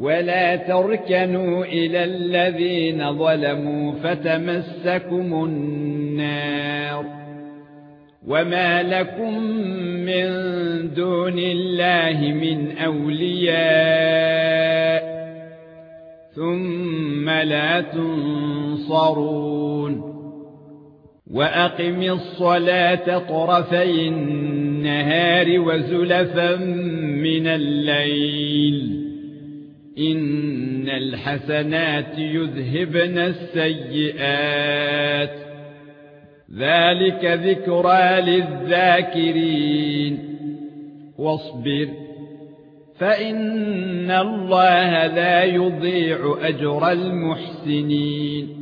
ولا تركنوا إلى الذين ظلموا فتمسكم النار وما لكم من دون الله من أولياء ثم لا تنصرون وأقم الصلاة طرفي النهار وزلفا من الليل إن الحسنات يذهبن السيئات. ذلك ذكرى للذاكرين. واصبر فإن الله لا يضيع أجر المحسنين.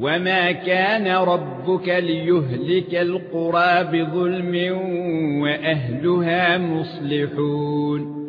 وما كان ربك ليهلك القرى بظلم واهلها مصلحون